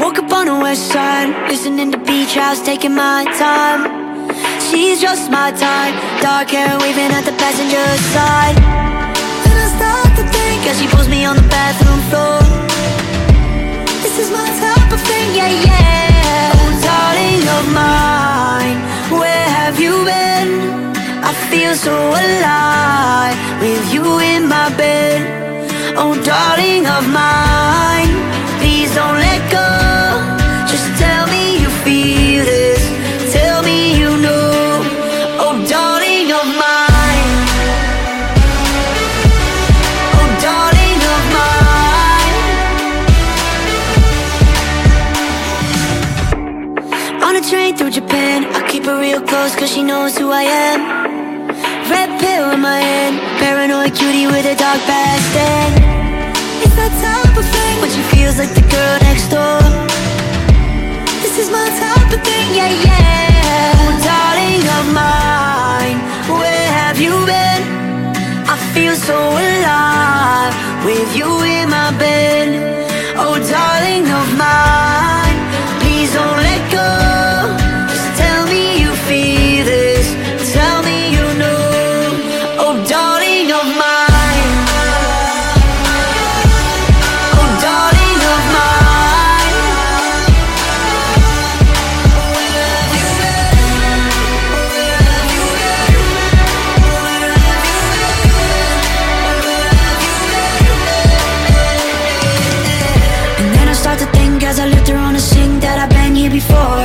Woke up on the west side, listening to beach house, taking my time. She's just my type, dark hair waving at the passenger side. Then I start to think as she pulls me on the bathroom floor. So alive with you in my bed. Oh, darling of mine, please don't let go. Just tell me you feel this. Tell me you know. Oh, darling of mine. Oh, darling of mine. On a train through Japan, I keep her real close cause she knows who I am. Paranoid cutie with a dark past and It's that type of thing when she feels like the girl next door. This is my type of thing, yeah, yeah. Oh, darling of mine, where have you been? I feel so alive with you in my bed. As I lift her on a sink that I've been here before.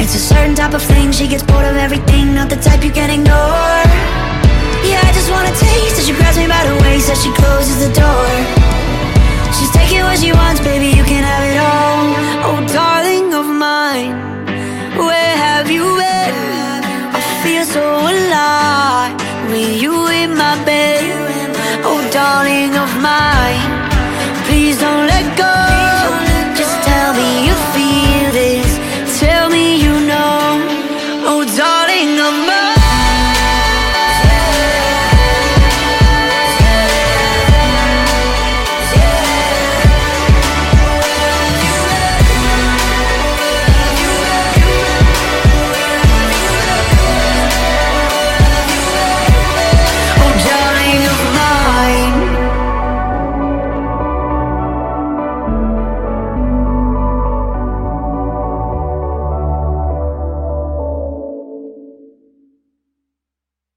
It's a certain type of thing, she gets bored of everything, not the type you can ignore. Yeah, I just wanna taste as she grabs me by the waist as she closes the door. She's taking what she wants, baby, you can have it all. Oh, darling of mine,